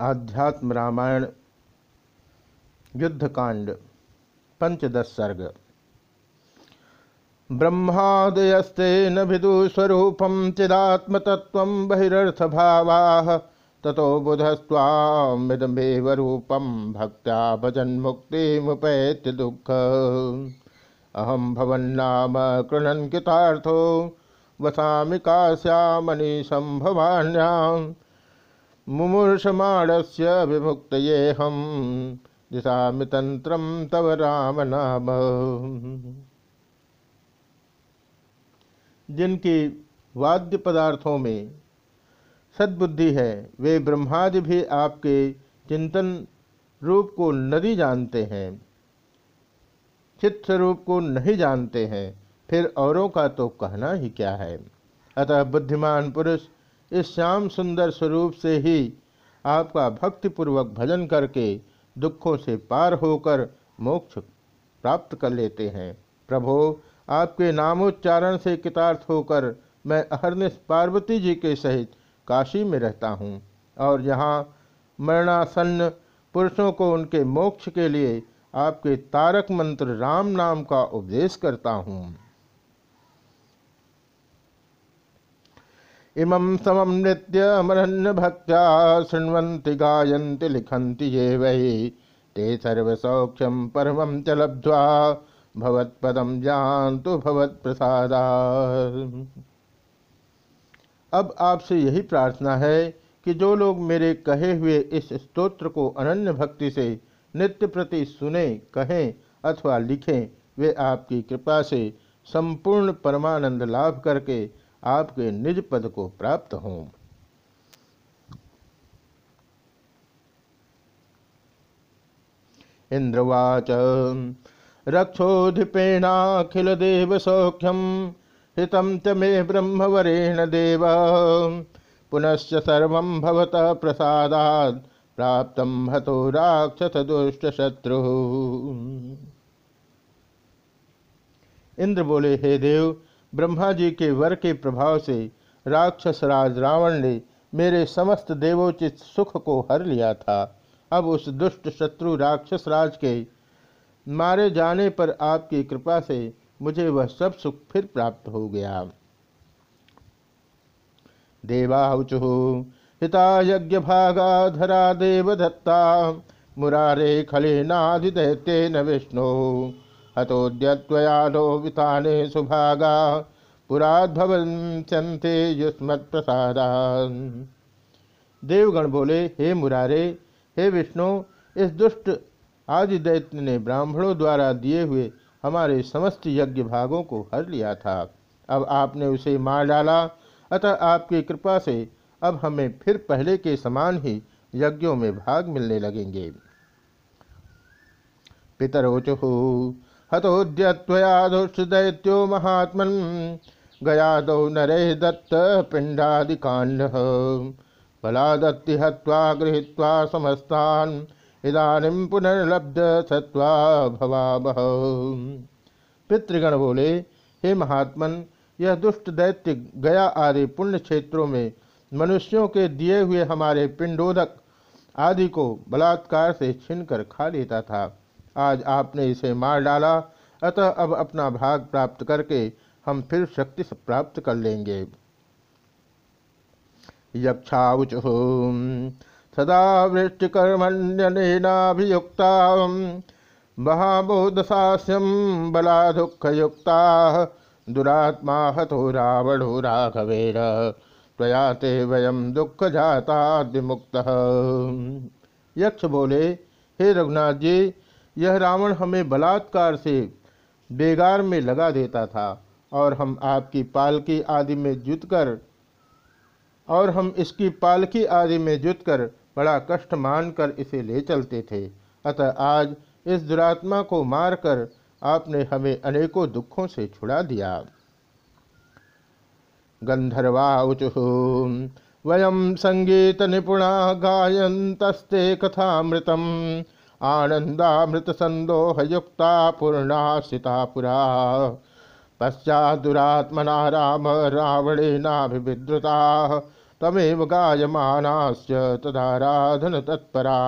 आध्यात्म रामायण, युद्धकांड, पंचदश सर्ग। ब्रह्मादयस्ते न विदुस्वरूपम चिदात्मतत्व बहिर्थ भावा ततो बुधस्वामिदमेव भक्त्या भजन मुक्ति मुपैत दुख। अहम भवन्नाम कृणन कृतार्थो वसामि काश्यामणि संभवान्याम मुमूर्षमाणस्य विमुक्त हम दिशा तंत्र तव राम नाम जिनकी वाद्य पदार्थों में सद्बुद्धि है, वे ब्रह्मादि भी आपके चिंतन रूप को नदी जानते हैं चित्त स्वरूप को नहीं जानते हैं, फिर औरों का तो कहना ही क्या है? अतः बुद्धिमान पुरुष इस श्याम सुंदर स्वरूप से ही आपका भक्तिपूर्वक भजन करके दुखों से पार होकर मोक्ष प्राप्त कर लेते हैं। प्रभो, आपके नामोच्चारण से कितार्थ होकर मैं अहरनिश पार्वती जी के सहित काशी में रहता हूँ और यहाँ मरणासन्न पुरुषों को उनके मोक्ष के लिए आपके तारक मंत्र राम नाम का उपदेश करता हूँ। इमं समम नृत्य अमरन्न भक्त्या शृण्वन्ति गायन्ति लिखन्ति ये वै। ते सर्वसौख्यम परमं च लब्ध्वा भवत्पदम जानतु भवत्प्रसादा अब आपसे यही प्रार्थना है कि जो लोग मेरे कहे हुए इस स्तोत्र को अनन्य भक्ति से नित्य प्रति सुने, कहें अथवा लिखें, वे आपकी कृपा से संपूर्ण परमानंद लाभ करके आपके निज पद को प्राप्त हों। इंद्रवाच रक्षोधिपेणाखिल देव सौख्यम हितम च मे ब्रह्मवरेण देव। पुनश्च सर्व भवत प्रसादात्, प्राप्त हतो राक्षस दुष्ट शत्रु इंद्र बोले, हे देव ब्रह्मा जी के वर के प्रभाव से राक्षस राज रावण ने मेरे समस्त देवोचित सुख को हर लिया था। अब उस दुष्ट शत्रु राक्षस राज के मारे जाने पर आपकी कृपा से मुझे वह सब सुख फिर प्राप्त हो गया। देवाचु हिता यज्ञ भागा धरा देव दत्ता मुरारे खलिनाधिदैत्य न विष्णु। हतोद्यत्वयानो विताने सुभागा। पुराद्भवंते युष्मत् प्रसादा देवगण बोले, हे मुरारे, हे विष्णु, इस दुष्ट आदि दैत्य ने ब्राह्मणों द्वारा दिए हुए हमारे समस्त यज्ञ भागों को हर लिया था। अब आपने उसे मार डाला। अतः आपकी कृपा से अब हमें फिर पहले के समान ही यज्ञों में भाग मिलने लगेंगे। पितरोचु हतोद्यत्वयादुष्दैत्यो महात्मन गयादौ नरे दत्त पिंडादि पिंडादिकांड बलादत्ति हत्वा गृहीत्वा समस्तान इदानीम पुनर्लब्ध सत्वा भवाबह पितृगण बोले, हे महात्मन, यह दुष्ट दैत्य गया आदि पुण्य क्षेत्रों में मनुष्यों के दिए हुए हमारे पिंडोदक आदि को बलात्कार से छीनकर खा लेता था। आज आपने इसे मार डाला, अतः अब अपना भाग प्राप्त करके हम फिर शक्ति प्राप्त कर लेंगे। यक्षाउचु सदा वृष्टिकर्मण्यनेनाभियुक्ता महाबोधसास्यम बला दुखयुक्ता दुरात्मा हतो रावणो राघवेर प्रयाते वयम दुख जाता विमुक्त यक्ष बोले, हे रघुनाथ जी यह रावण हमें बलात्कार से बेगार में लगा देता था और हम आपकी पालकी आदि में जुत कर और हम इसकी पालकी आदि में जुत कर बड़ा कष्ट मानकर इसे ले चलते थे। अतः आज इस दुरात्मा को मारकर आपने हमें अनेकों दुखों से छुड़ा दिया। गंधर्वाचु वयम संगीत निपुणा गायंतस्ते कथामृतम। आनंदामृत संदोह युक्ता पूर्णा सीतापुरा पश्चात दुरात्मना राम रावणेनाभिद्रुता तमेव गायमानाश्च तदाराधन तत्परा।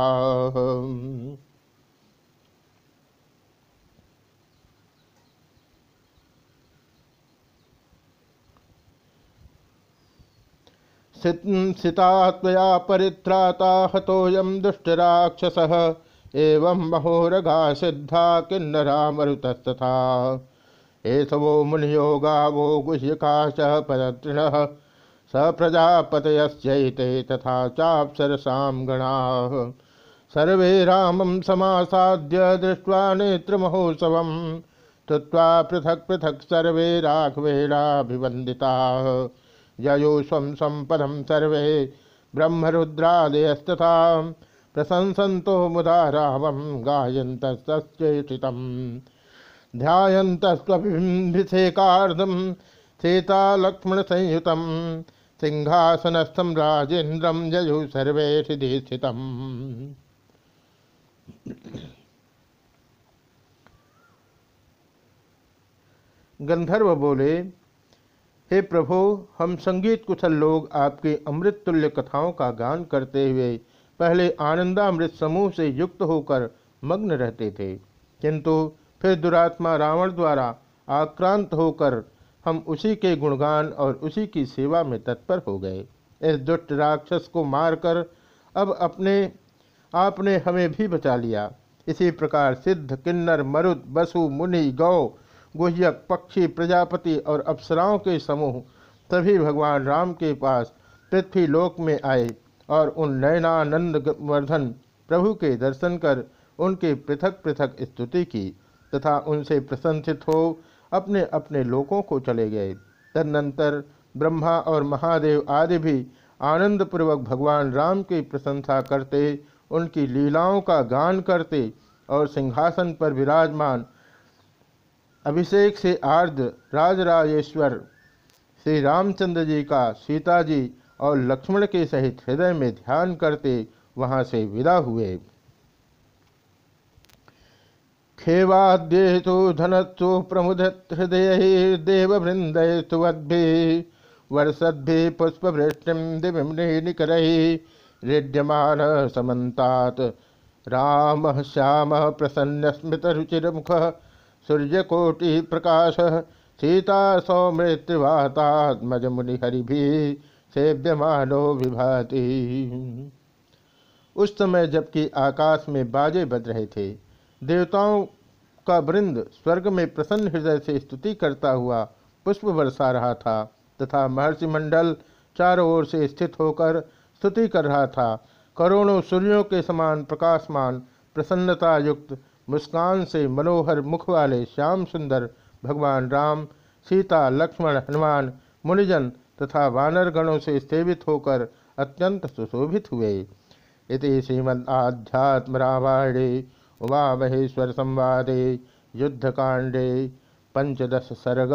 सिता परित्राता हतोऽयं दुष्टराक्षसः। एवं महोरगा सिद्धा किन्नरा मरुतस्तथा एषवो मुनियोगा वो गुह्यकाश पदतृणः स प्रजापतयश्चैते तथा चाप्सरसां गणाः। सर्वे रामं समासाद्य दृष्ट्वा नेत्रमहोत्सवं स्तुत्वा पृथक् पृथक् सर्वे राघवेणाभिवन्दिताः। ययो स्वं सम्पदं सर्वे ब्रह्मरुद्रादयस्तथा। प्रशंसन्तो मुदा रामं गायन्तश्चेषितम् ध्यायन्तस्वभिषेकार्धं सीतालक्ष्मणसंयुतं सिंहासनस्थं राजेन्द्रं ययु सर्वे हृदि गंधर्व बोले, हे प्रभु, हम संगीत कुशल लोग आपके अमृत तुल्य कथाओं का गान करते हुए पहले आनंदामृत समूह से युक्त होकर मग्न रहते थे। किंतु फिर दुरात्मा रावण द्वारा आक्रांत होकर हम उसी के गुणगान और उसी की सेवा में तत्पर हो गए। इस दुष्ट राक्षस को मारकर अब अपने, आपने हमें भी बचा लिया। इसी प्रकार सिद्ध, किन्नर, मरुद, बसु, मुनि, गौ, गुह्यक, पक्षी, प्रजापति और अप्सराओं के समूह सभी भगवान राम के पास पृथ्वी लोक में आए। और उन नयनानंद वर्धन प्रभु के दर्शन कर उनके पृथक पृथक स्तुति की तथा उनसे प्रशंसित हो अपने अपने लोकों को चले गए। तदनंतर ब्रह्मा और महादेव आदि भी आनंदपूर्वक भगवान राम की प्रशंसा करते, उनकी लीलाओं का गान करते और सिंहासन पर विराजमान अभिषेक से आर्द्र राजराजेश्वर, श्री रामचंद्र जी का सीता जी और लक्ष्मण के सहित हृदय में ध्यान करते वहाँ से विदा हुए। खेवाद्येतु धनत्सु प्रमुदत हृदय देववृंद सुवद्भि वर्षद्भि पुष्पवृष्टिम दिव्य निकर रेड्यमान समन्तात। राम श्याम प्रसन्न स्मृत रुचिर्मुख सूर्यकोटि प्रकाश सीता सौमृत्युवातात्मज मुनि हरि भी सेव्यमानो विभाति। उस समय जबकि आकाश में बाजे बज रहे थे, देवताओं का वृंद स्वर्ग में प्रसन्न हृदय से स्तुति करता हुआ पुष्प बरसा रहा था, तथा महर्षि मंडल चारों ओर से स्थित होकर स्तुति कर रहा था। करोड़ों सूर्यों के समान प्रकाशमान, प्रसन्नता युक्त, मुस्कान से मनोहर मुख वाले श्याम सुंदर, भगवान राम, सीता, लक्ष्मण, हनुमान, मुनिजन तथा वानर गणों से सेवित होकर अत्यंत सुशोभित हुए। इति श्रीमद्ध्यात्म रामायणे उमा महेश्वर संवादे युद्धकांडे पंचदश सर्ग